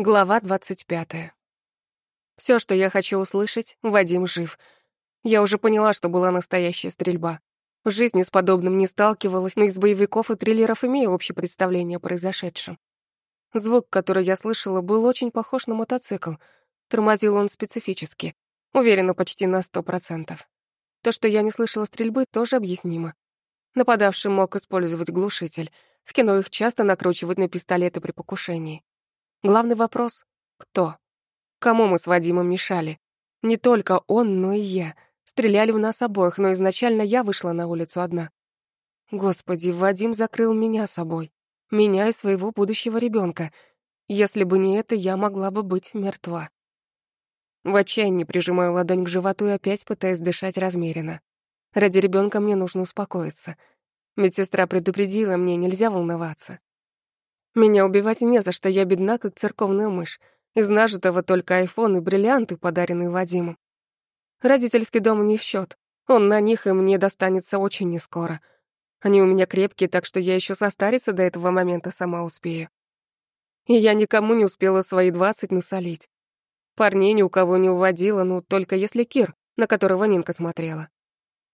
Глава 25. Все, что я хочу услышать, Вадим жив. Я уже поняла, что была настоящая стрельба. В жизни с подобным не сталкивалась, но из боевиков и триллеров имею общее представление о произошедшем. Звук, который я слышала, был очень похож на мотоцикл. Тормозил он специфически. Уверена почти на сто процентов. То, что я не слышала стрельбы, тоже объяснимо. Нападавший мог использовать глушитель. В кино их часто накручивают на пистолеты при покушении. Главный вопрос — кто? Кому мы с Вадимом мешали? Не только он, но и я. Стреляли в нас обоих, но изначально я вышла на улицу одна. Господи, Вадим закрыл меня собой. Меня и своего будущего ребенка. Если бы не это, я могла бы быть мертва. В отчаянии прижимаю ладонь к животу и опять пытаясь дышать размеренно. Ради ребенка мне нужно успокоиться. Медсестра предупредила, мне нельзя волноваться. Меня убивать не за что, я бедна, как церковная мышь. Из нажитого только айфон и бриллианты, подаренные Вадимом. Родительский дом не в счет. Он на них, и мне достанется очень нескоро. Они у меня крепкие, так что я еще состариться до этого момента сама успею. И я никому не успела свои двадцать насолить. Парней ни у кого не уводила, ну, только если Кир, на которого Нинка смотрела.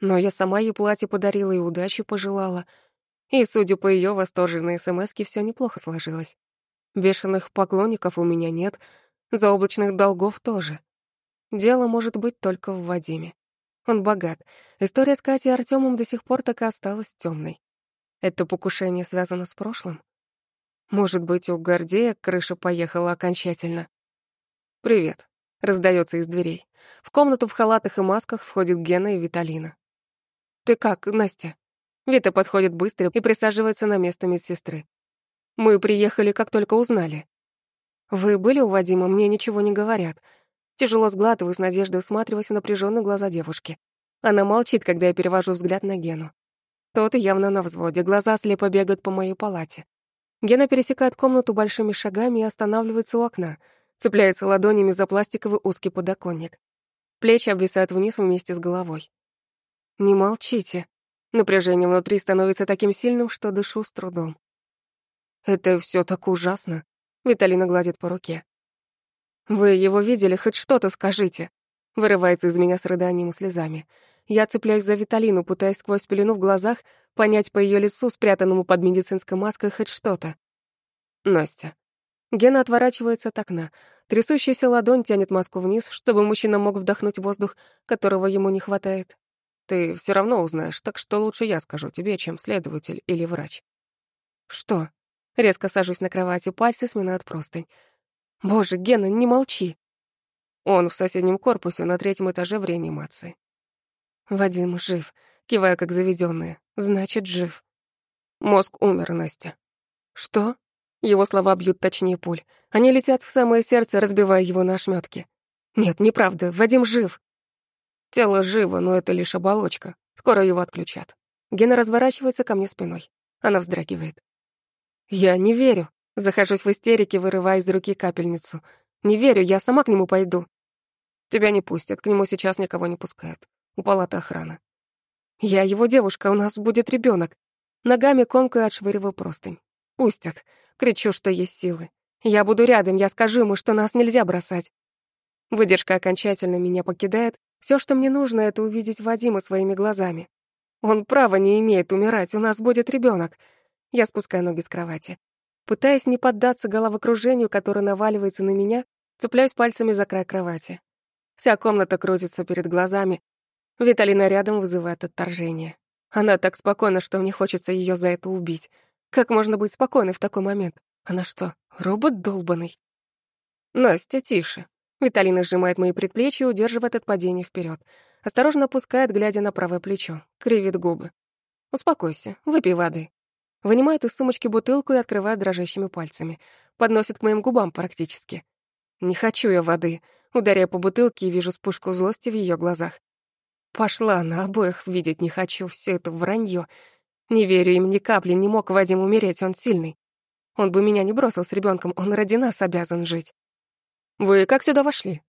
Но я сама ей платье подарила и удачи пожелала — и, судя по ее восторженной смске, все неплохо сложилось. Бешеных поклонников у меня нет, заоблачных долгов тоже. Дело может быть только в Вадиме. Он богат. История с Катей и Артемом до сих пор так и осталась темной. Это покушение связано с прошлым? Может быть, у Гордея крыша поехала окончательно? «Привет», — раздается из дверей. В комнату в халатах и масках входит Гена и Виталина. «Ты как, Настя?» Вита подходит быстро и присаживается на место медсестры. Мы приехали, как только узнали. Вы были у Вадима, мне ничего не говорят. Тяжело сглатываю с надеждой, всматриваясь в напряженные глаза девушки. Она молчит, когда я перевожу взгляд на Гену. Тот явно на взводе, глаза слепо бегают по моей палате. Гена пересекает комнату большими шагами и останавливается у окна, цепляется ладонями за пластиковый узкий подоконник. Плечи обвисают вниз вместе с головой. «Не молчите», Напряжение внутри становится таким сильным, что дышу с трудом. «Это все так ужасно», — Виталина гладит по руке. «Вы его видели? Хоть что-то скажите!» Вырывается из меня с рыданием и слезами. Я цепляюсь за Виталину, пытаясь сквозь пелену в глазах понять по ее лицу, спрятанному под медицинской маской, хоть что-то. Настя. Гена отворачивается от окна. Трясущаяся ладонь тянет маску вниз, чтобы мужчина мог вдохнуть воздух, которого ему не хватает. Ты все равно узнаешь, так что лучше я скажу тебе, чем следователь или врач. Что? Резко сажусь на кровати, пальцы сминают простынь. Боже, Гена, не молчи. Он в соседнем корпусе на третьем этаже в реанимации. Вадим жив, кивая как заведенная. Значит, жив. Мозг умер, Настя. Что? Его слова бьют точнее пуль. Они летят в самое сердце, разбивая его на ошметки. Нет, неправда, Вадим жив. Тело живо, но это лишь оболочка. Скоро его отключат. Гена разворачивается ко мне спиной. Она вздрагивает. Я не верю. Захожусь в истерике, вырывая из руки капельницу. Не верю, я сама к нему пойду. Тебя не пустят, к нему сейчас никого не пускают. У палаты охрана. Я его девушка, у нас будет ребенок. Ногами комкаю отшвыриваю простынь. Пустят. Кричу, что есть силы. Я буду рядом, я скажу ему, что нас нельзя бросать. Выдержка окончательно меня покидает, все, что мне нужно, это увидеть Вадима своими глазами. Он права не имеет умирать, у нас будет ребенок. Я спускаю ноги с кровати. Пытаясь не поддаться головокружению, которое наваливается на меня, цепляюсь пальцами за край кровати. Вся комната крутится перед глазами. Виталина рядом вызывает отторжение. Она так спокойна, что мне хочется ее за это убить. Как можно быть спокойной в такой момент? Она что, робот долбанный? Настя, тише. Виталина сжимает мои предплечья удерживает от падения вперед. Осторожно опускает, глядя на правое плечо. Кривит губы. «Успокойся, выпей воды». Вынимает из сумочки бутылку и открывает дрожащими пальцами. Подносит к моим губам практически. «Не хочу я воды». Ударяя по бутылке и вижу вспышку злости в ее глазах. Пошла, на обоих видеть не хочу, все это вранье. Не верю им ни капли, не мог Вадим умереть, он сильный. Он бы меня не бросил с ребенком, он ради нас обязан жить. «Вы как сюда вошли?»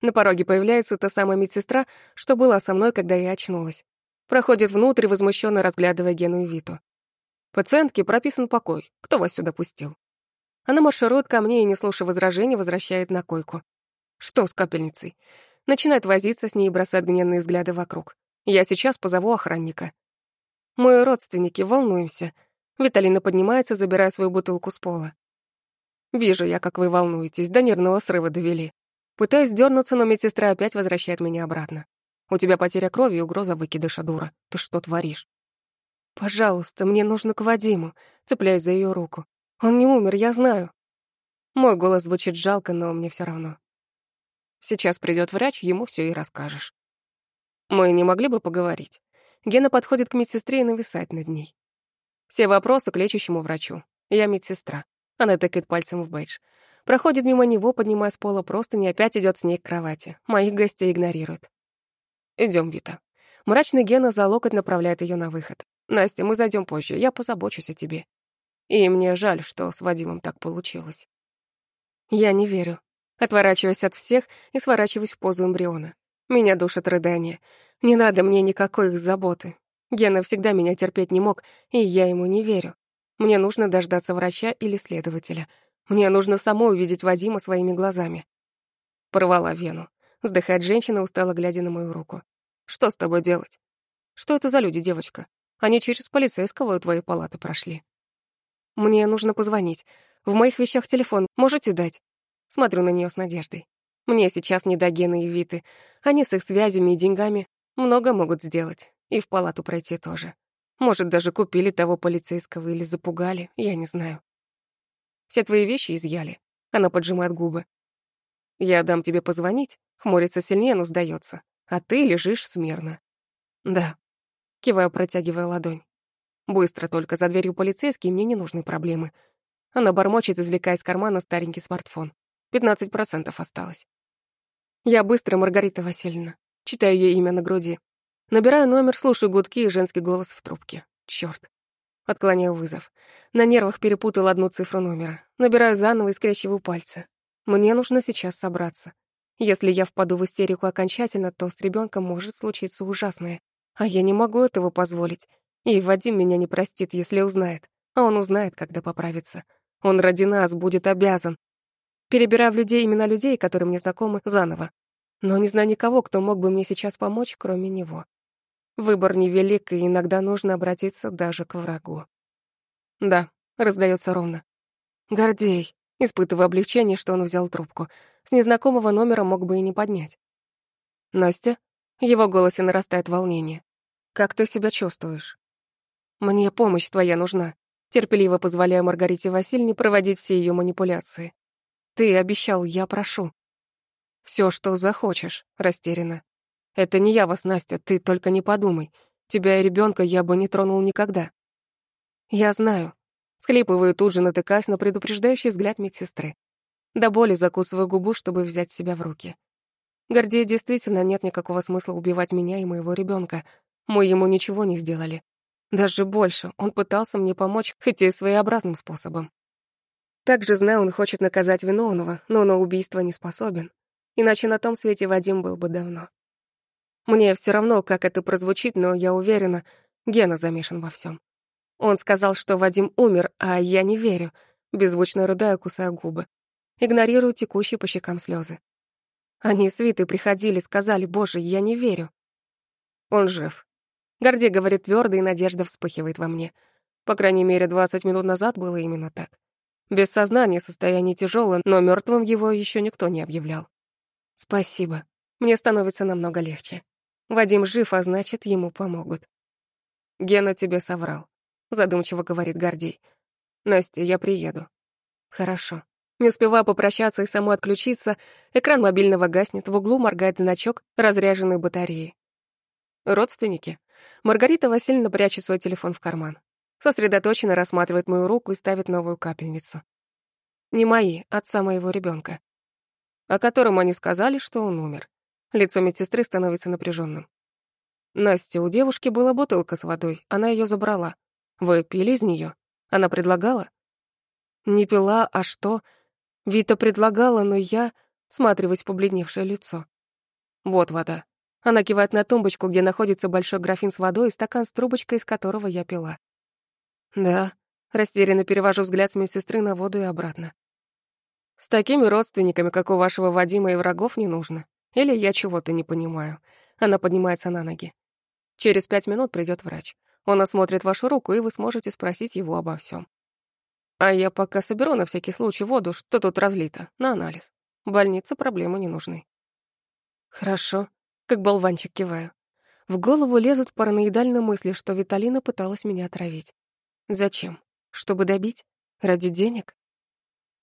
На пороге появляется та самая медсестра, что была со мной, когда я очнулась. Проходит внутрь, возмущенно разглядывая Гену и Виту. «Пациентке прописан покой. Кто вас сюда пустил?» Она марширует ко мне и, не слушая возражений, возвращает на койку. Что с капельницей? Начинает возиться с ней и бросает гневные взгляды вокруг. Я сейчас позову охранника. Мы родственники, волнуемся. Виталина поднимается, забирая свою бутылку с пола. Вижу я, как вы волнуетесь, до нервного срыва довели. Пытаюсь дернуться, но медсестра опять возвращает меня обратно. У тебя потеря крови и угроза выкидыша, дура. Ты что творишь? Пожалуйста, мне нужно к Вадиму, цепляясь за ее руку. Он не умер, я знаю. Мой голос звучит жалко, но мне все равно. Сейчас придет врач, ему все и расскажешь. Мы не могли бы поговорить. Гена подходит к медсестре и нависает над ней. Все вопросы к лечащему врачу. Я медсестра. Она тыкает пальцем в бейдж. Проходит мимо него, поднимая с пола простыни, опять идет с ней к кровати. Моих гостей игнорирует. Идем, Вита. Мрачный Гена за локоть направляет ее на выход. Настя, мы зайдем позже, я позабочусь о тебе. И мне жаль, что с Вадимом так получилось. Я не верю. Отворачиваюсь от всех и сворачиваюсь в позу эмбриона. Меня душат рыдания. Не надо мне никакой их заботы. Гена всегда меня терпеть не мог, и я ему не верю. Мне нужно дождаться врача или следователя. Мне нужно самой увидеть Вадима своими глазами. Порвала вену. Вздыхает женщина, устало глядя на мою руку. Что с тобой делать? Что это за люди, девочка? Они через полицейского у твоей палаты прошли. Мне нужно позвонить. В моих вещах телефон. Можете дать? Смотрю на нее с надеждой. Мне сейчас не до Гены и Виты. Они с их связями и деньгами много могут сделать. И в палату пройти тоже. Может, даже купили того полицейского или запугали, я не знаю. Все твои вещи изъяли. Она поджимает губы. Я дам тебе позвонить. Хмурится сильнее, но сдается. А ты лежишь смирно. Да. Киваю, протягивая ладонь. Быстро только за дверью полицейский, мне не нужны проблемы. Она бормочет, извлекая из кармана старенький смартфон. 15% осталось. Я быстро, Маргарита Васильевна. Читаю ей имя на груди. Набираю номер, слушаю гудки и женский голос в трубке. Чёрт. Отклоняю вызов. На нервах перепутал одну цифру номера. Набираю заново и скрещиваю пальцы. Мне нужно сейчас собраться. Если я впаду в истерику окончательно, то с ребенком может случиться ужасное. А я не могу этого позволить. И Вадим меня не простит, если узнает. А он узнает, когда поправится. Он ради нас будет обязан. Перебираю в людей имена людей, которые мне знакомы, заново. Но не знаю никого, кто мог бы мне сейчас помочь, кроме него. Выбор невелик, и иногда нужно обратиться даже к врагу. Да, раздается ровно. Гордей, испытывая облегчение, что он взял трубку. С незнакомого номера мог бы и не поднять. Настя? В его голосе нарастает волнение. Как ты себя чувствуешь? Мне помощь твоя нужна. Терпеливо позволяю Маргарите Васильевне проводить все ее манипуляции. Ты обещал, я прошу. Все, что захочешь, растеряна. Это не я вас, Настя, ты только не подумай. Тебя и ребенка я бы не тронул никогда. Я знаю. Схлипываю тут же, натыкаясь на предупреждающий взгляд медсестры. До боли закусываю губу, чтобы взять себя в руки. Гордея действительно нет никакого смысла убивать меня и моего ребенка. Мы ему ничего не сделали. Даже больше, он пытался мне помочь, хотя и своеобразным способом. Также знаю, он хочет наказать виновного, но на убийство не способен. Иначе на том свете Вадим был бы давно. Мне все равно, как это прозвучит, но я уверена, Гена замешан во всем. Он сказал, что Вадим умер, а я не верю. Беззвучно рыдаю, кусая губы. Игнорирую текущие по щекам слезы. Они с Витой приходили, сказали, боже, я не верю. Он жив. Гордей говорит твердо, и надежда вспыхивает во мне. По крайней мере, 20 минут назад было именно так. Без сознания состояние тяжелое, но мертвым его еще никто не объявлял. Спасибо. Мне становится намного легче. Вадим жив, а значит, ему помогут. Гена тебе соврал, задумчиво говорит Гордей. Настя, я приеду. Хорошо. Не успеваю попрощаться и саму отключиться, экран мобильного гаснет, в углу моргает значок разряженной батареи. Родственники. Маргарита Васильевна прячет свой телефон в карман сосредоточенно рассматривает мою руку и ставит новую капельницу. Не мои, отца моего ребенка, о котором они сказали, что он умер. Лицо медсестры становится напряженным. Настя, у девушки была бутылка с водой, она ее забрала. Вы пили из нее? Она предлагала? Не пила, а что? Вита предлагала, но я сматриваюсь в побледневшее лицо. Вот вода. Она кивает на тумбочку, где находится большой графин с водой и стакан с трубочкой, из которого я пила. Да, Растерянно перевожу взгляд с медсестры на воду и обратно. С такими родственниками, как у вашего Вадима, и врагов не нужно. Или я чего-то не понимаю. Она поднимается на ноги. Через пять минут придет врач. Он осмотрит вашу руку, и вы сможете спросить его обо всем. А я пока соберу на всякий случай воду, что тут разлито, на анализ. Больнице проблемы не нужны. Хорошо, как болванчик киваю. В голову лезут параноидальные мысли, что Виталина пыталась меня отравить. Зачем? Чтобы добить? Ради денег?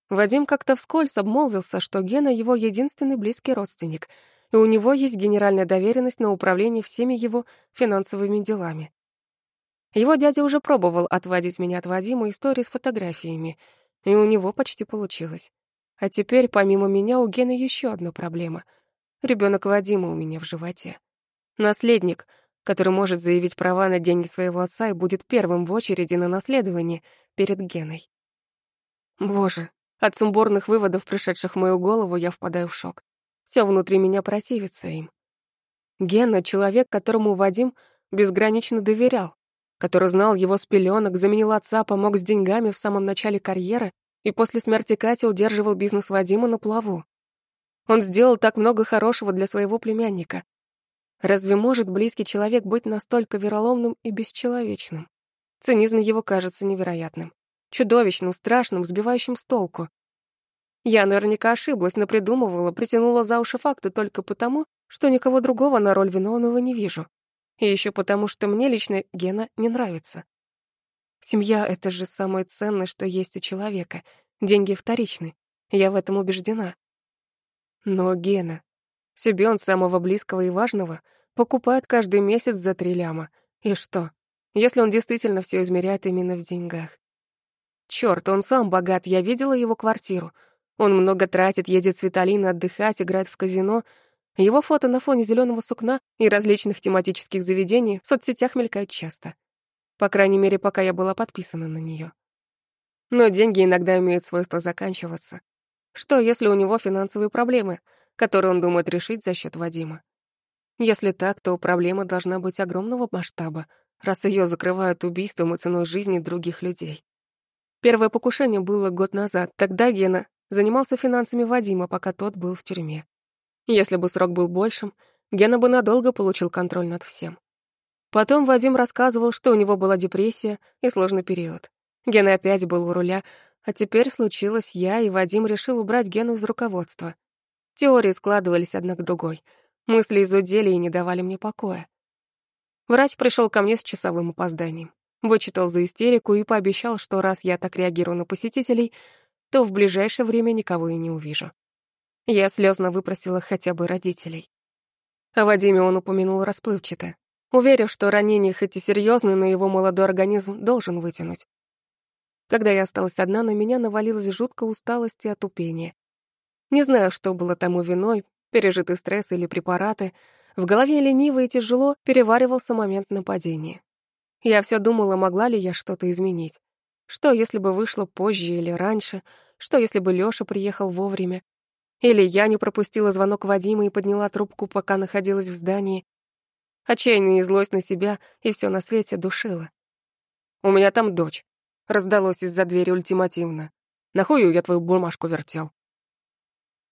Вадим как-то вскользь обмолвился, что Гена — его единственный близкий родственник, и у него есть генеральная доверенность на управление всеми его финансовыми делами. Его дядя уже пробовал отводить меня от Вадима истории с фотографиями, и у него почти получилось. А теперь, помимо меня, у Гены еще одна проблема. Ребенок Вадима у меня в животе. Наследник, который может заявить права на деньги своего отца и будет первым в очереди на наследование перед Геной. Боже, от сумбурных выводов, пришедших в мою голову, я впадаю в шок. Все внутри меня противится им. Гена — человек, которому Вадим безгранично доверял, который знал его с пеленок, заменил отца, помог с деньгами в самом начале карьеры и после смерти Кати удерживал бизнес Вадима на плаву. Он сделал так много хорошего для своего племянника. Разве может близкий человек быть настолько вероломным и бесчеловечным? Цинизм его кажется невероятным чудовищным, страшным, сбивающим с толку. Я наверняка ошиблась, напридумывала, притянула за уши факты только потому, что никого другого на роль виновного не вижу. И еще потому, что мне лично Гена не нравится. Семья — это же самое ценное, что есть у человека. Деньги вторичны. Я в этом убеждена. Но Гена, себе он самого близкого и важного, покупает каждый месяц за три ляма. И что, если он действительно все измеряет именно в деньгах? Черт, он сам богат, я видела его квартиру. Он много тратит, едет с Виталиной отдыхать, играет в казино. Его фото на фоне зеленого сукна и различных тематических заведений в соцсетях мелькают часто. По крайней мере, пока я была подписана на нее. Но деньги иногда имеют свойство заканчиваться. Что, если у него финансовые проблемы, которые он думает решить за счет Вадима? Если так, то проблема должна быть огромного масштаба, раз ее закрывают убийством и ценой жизни других людей. Первое покушение было год назад. Тогда Гена занимался финансами Вадима, пока тот был в тюрьме. Если бы срок был большим, Гена бы надолго получил контроль над всем. Потом Вадим рассказывал, что у него была депрессия и сложный период. Гена опять был у руля, а теперь случилось я, и Вадим решил убрать Гену из руководства. Теории складывались одна к другой. Мысли изудели и не давали мне покоя. Врач пришел ко мне с часовым опозданием. Вычитал за истерику и пообещал, что раз я так реагирую на посетителей, то в ближайшее время никого и не увижу. Я слезно выпросила хотя бы родителей. О Вадиме он упомянул расплывчато, уверив, что ранение хоть и серьезное, но его молодой организм должен вытянуть. Когда я осталась одна, на меня навалилась жуткая усталость и отупение. Не знаю, что было тому виной, пережитый стресс или препараты, в голове лениво и тяжело переваривался момент нападения. Я все думала, могла ли я что-то изменить. Что, если бы вышло позже или раньше? Что, если бы Лёша приехал вовремя? Или я не пропустила звонок Вадима и подняла трубку, пока находилась в здании? Отчаяние и злость на себя и все на свете душило. «У меня там дочь», — раздалось из-за двери ультимативно. «Нахую я твою бумажку вертел?»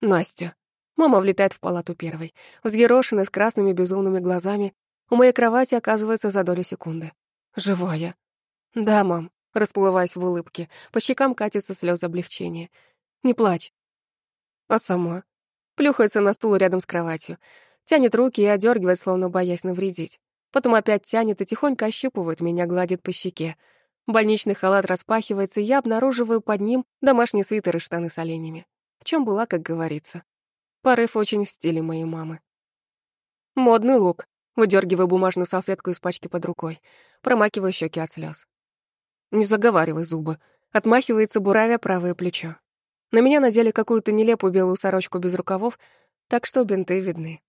Настя. Мама влетает в палату первой, взъерошенная с красными безумными глазами. У моей кровати оказывается за долю секунды. Живая. Да, мам, расплываясь в улыбке, по щекам катятся слезы облегчения. Не плачь. А сама? Плюхается на стул рядом с кроватью, тянет руки и одергивает, словно боясь навредить. Потом опять тянет и тихонько ощупывает меня, гладит по щеке. Больничный халат распахивается, и я обнаруживаю под ним домашний свитер и штаны с оленями. В чем была, как говорится. Порыв очень в стиле моей мамы. Модный лук, Выдергиваю бумажную салфетку из пачки под рукой, промакиваю щеки от слез. Не заговаривай зубы. Отмахивается буравя правое плечо. На меня надели какую-то нелепую белую сорочку без рукавов, так что бинты видны.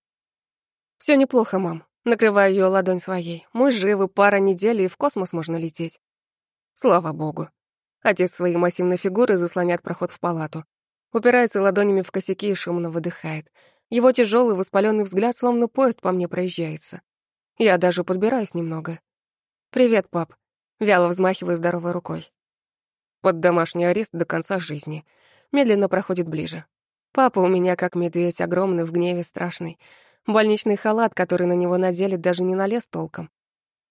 Все неплохо, мам. Накрываю ее ладонь своей. Мы живы, пара недель, и в космос можно лететь. Слава богу. Отец своей массивной фигуры заслоняет проход в палату. Упирается ладонями в косяки и шумно выдыхает. Его тяжелый воспаленный взгляд, словно поезд по мне проезжается. Я даже подбираюсь немного. «Привет, пап», — вяло взмахиваю здоровой рукой. Под домашний арест до конца жизни. Медленно проходит ближе. Папа у меня как медведь, огромный, в гневе, страшный. Больничный халат, который на него надели, даже не налез толком.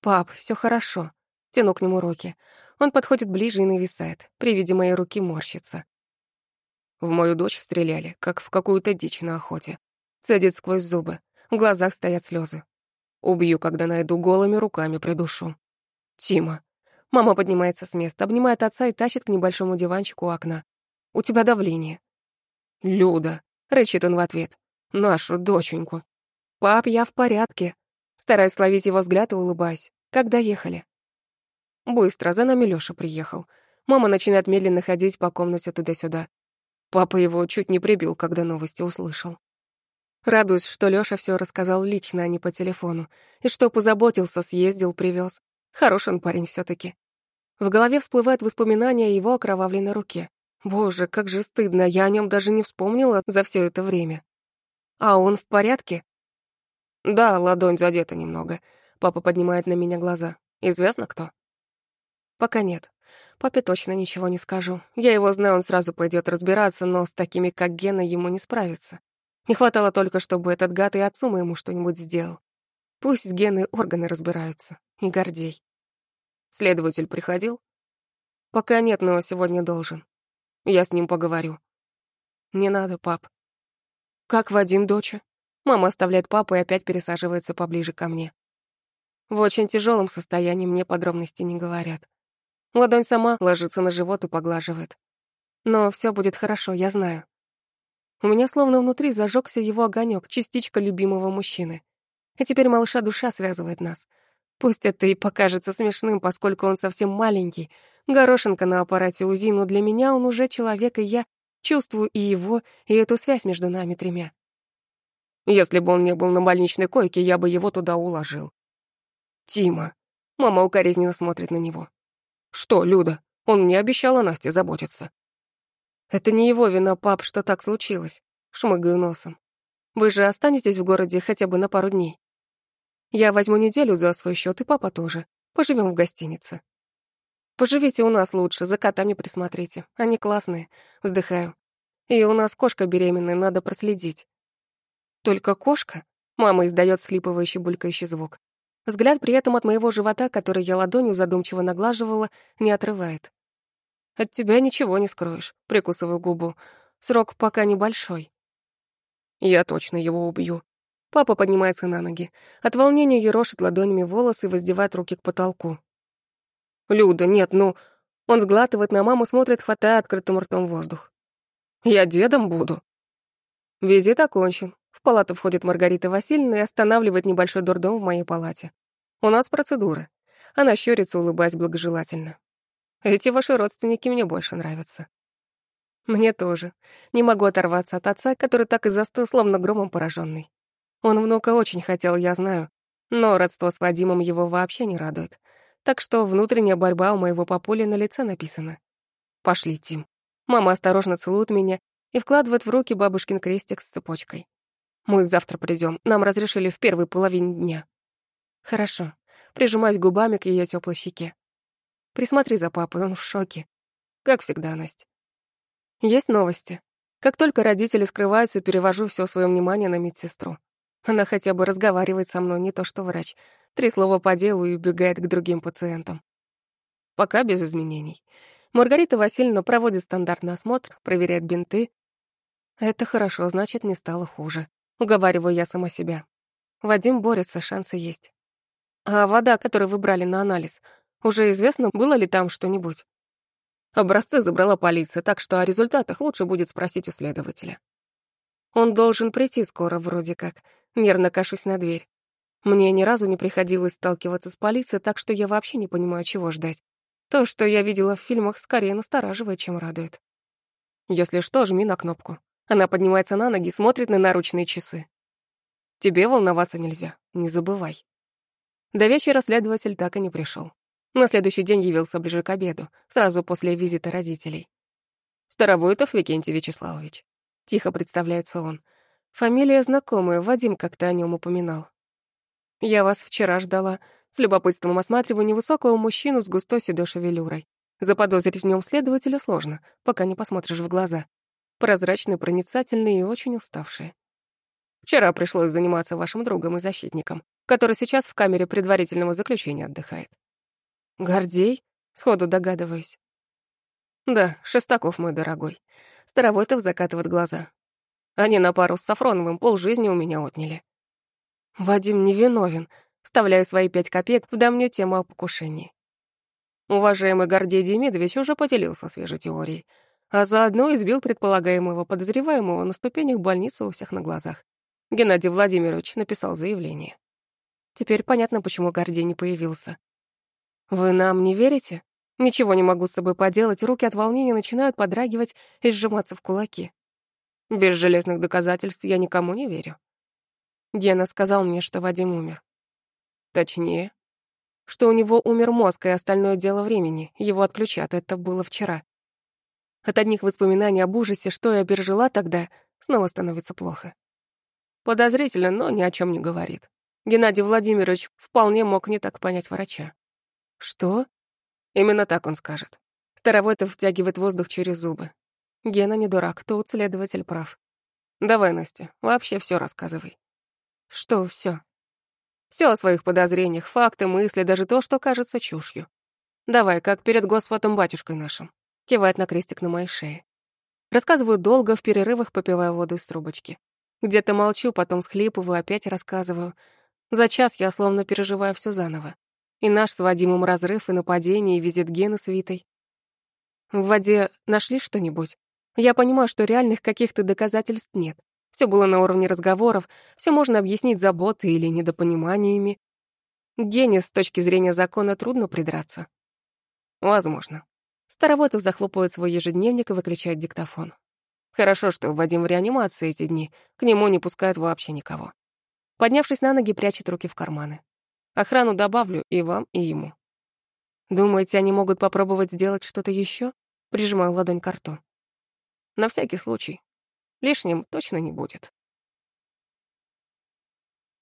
«Пап, все хорошо». Тяну к нему руки. Он подходит ближе и нависает. При виде моей руки морщится. В мою дочь стреляли, как в какую-то дичь на охоте. Цедит сквозь зубы. В глазах стоят слезы. Убью, когда найду голыми руками придушу. Тима. Мама поднимается с места, обнимает отца и тащит к небольшому диванчику у окна. У тебя давление. Люда. Рычит он в ответ. Нашу доченьку. Пап, я в порядке. Стараюсь словить его взгляд и улыбаюсь. Как доехали? Быстро, за нами Лёша приехал. Мама начинает медленно ходить по комнате туда-сюда. Папа его чуть не прибил, когда новости услышал. Радуюсь, что Лёша всё рассказал лично, а не по телефону, и что позаботился, съездил, привёз. Хороший он парень всё-таки. В голове всплывают воспоминания о его окровавленной руке. Боже, как же стыдно, я о нём даже не вспомнила за всё это время. А он в порядке? Да, ладонь задета немного. Папа поднимает на меня глаза. Известно кто? Пока нет. Папе точно ничего не скажу. Я его знаю, он сразу пойдет разбираться, но с такими, как Гена, ему не справиться. Не хватало только, чтобы этот гад и отцу моему что-нибудь сделал. Пусть с Геной органы разбираются. И Гордей. Следователь приходил? Пока нет, но сегодня должен. Я с ним поговорю. Не надо, пап. Как Вадим, доча? Мама оставляет папу и опять пересаживается поближе ко мне. В очень тяжелом состоянии мне подробности не говорят. Ладонь сама ложится на живот и поглаживает. Но все будет хорошо, я знаю. У меня словно внутри зажегся его огонек, частичка любимого мужчины. И теперь малыша душа связывает нас. Пусть это и покажется смешным, поскольку он совсем маленький, горошинка на аппарате УЗИ, но для меня он уже человек, и я чувствую и его, и эту связь между нами тремя. Если бы он не был на больничной койке, я бы его туда уложил. Тима. Мама укоризненно смотрит на него. Что, Люда? Он мне обещал о Насте заботиться. Это не его вина, пап, что так случилось. Шмыгаю носом. Вы же останетесь в городе хотя бы на пару дней. Я возьму неделю за свой счет, и папа тоже. Поживем в гостинице. Поживите у нас лучше, за котами присмотрите. Они классные. Вздыхаю. И у нас кошка беременная, надо проследить. Только кошка? Мама издает слипывающий булькающий звук. Взгляд при этом от моего живота, который я ладонью задумчиво наглаживала, не отрывает. От тебя ничего не скроешь, прикусываю губу. Срок пока небольшой. Я точно его убью. Папа поднимается на ноги. От волнения ерошит ладонями волосы и воздевает руки к потолку. Люда, нет, ну... Он сглатывает на маму, смотрит, хватая открытым ртом воздух. Я дедом буду. Визит окончен. В палату входит Маргарита Васильевна и останавливает небольшой дурдом в моей палате. У нас процедура. Она щурится, улыбаясь благожелательно. Эти ваши родственники мне больше нравятся. Мне тоже. Не могу оторваться от отца, который так и застыл, словно громом пораженный. Он внука очень хотел, я знаю, но родство с Вадимом его вообще не радует. Так что внутренняя борьба у моего папули на лице написана. Пошли, Тим. Мама осторожно целует меня и вкладывает в руки бабушкин крестик с цепочкой. Мы завтра придем. Нам разрешили в первой половине дня. Хорошо. Прижимаюсь губами к ее теплой щеке. Присмотри за папой, он в шоке. Как всегда, Настя. Есть новости. Как только родители скрываются, перевожу все свое внимание на медсестру. Она хотя бы разговаривает со мной, не то что врач. Три слова по делу и убегает к другим пациентам. Пока без изменений. Маргарита Васильевна проводит стандартный осмотр, проверяет бинты. Это хорошо, значит, не стало хуже. Уговариваю я сама себя. Вадим борется, шансы есть. А вода, которую вы брали на анализ, уже известно, было ли там что-нибудь? Образцы забрала полиция, так что о результатах лучше будет спросить у следователя. Он должен прийти скоро, вроде как. Нервно кашусь на дверь. Мне ни разу не приходилось сталкиваться с полицией, так что я вообще не понимаю, чего ждать. То, что я видела в фильмах, скорее настораживает, чем радует. Если что, жми на кнопку. Она поднимается на ноги, смотрит на наручные часы. Тебе волноваться нельзя, не забывай. До вечера следователь так и не пришел. На следующий день явился ближе к обеду, сразу после визита родителей. «Старовойтов Викентий Вячеславович». Тихо представляется он. Фамилия знакомая, Вадим как-то о нем упоминал. «Я вас вчера ждала. С любопытством осматриваю невысокого мужчину с густой седой шевелюрой. Заподозрить в нем следователя сложно, пока не посмотришь в глаза. Прозрачные, проницательные и очень уставшие. Вчера пришлось заниматься вашим другом и защитником, который сейчас в камере предварительного заключения отдыхает. Гордей? Сходу догадываюсь. Да, Шестаков мой дорогой. Старовойтов закатывает глаза. Они на пару с Сафроновым полжизни у меня отняли. Вадим невиновен. Вставляю свои пять копеек в давнюю тему о покушении. Уважаемый Гордей Демидович уже поделился свежей теорией, а заодно избил предполагаемого подозреваемого на ступенях больницы у всех на глазах. Геннадий Владимирович написал заявление. Теперь понятно, почему Гордей не появился. «Вы нам не верите?» Ничего не могу с собой поделать, руки от волнения начинают подрагивать и сжиматься в кулаки. Без железных доказательств я никому не верю. Гена сказал мне, что Вадим умер. Точнее, что у него умер мозг, и остальное дело времени. Его отключат, это было вчера. От одних воспоминаний об ужасе, что я пережила тогда, снова становится плохо. Подозрительно, но ни о чем не говорит. Геннадий Владимирович вполне мог не так понять врача. Что? Именно так он скажет. Старовойтов втягивает воздух через зубы. Гена не дурак, тут следователь прав. Давай, Настя, вообще все рассказывай. Что все? Все о своих подозрениях, факты, мысли, даже то, что кажется чушью. Давай, как перед Господом батюшкой нашим. Кивает на крестик на моей шее. Рассказываю долго, в перерывах попивая воду из трубочки. Где-то молчу, потом схлипываю, опять рассказываю. За час я словно переживаю все заново. И наш с Вадимом разрыв, и нападение, и визит Гены с Витой. В воде нашли что-нибудь? Я понимаю, что реальных каких-то доказательств нет. Все было на уровне разговоров, все можно объяснить заботой или недопониманиями. Гене с точки зрения закона трудно придраться. Возможно. Старовойтов захлопывает свой ежедневник и выключает диктофон. Хорошо, что Вадим в реанимации эти дни, к нему не пускают вообще никого. Поднявшись на ноги, прячет руки в карманы. Охрану добавлю и вам, и ему. Думаете, они могут попробовать сделать что-то еще? Прижимаю ладонь к рту. На всякий случай. Лишним точно не будет.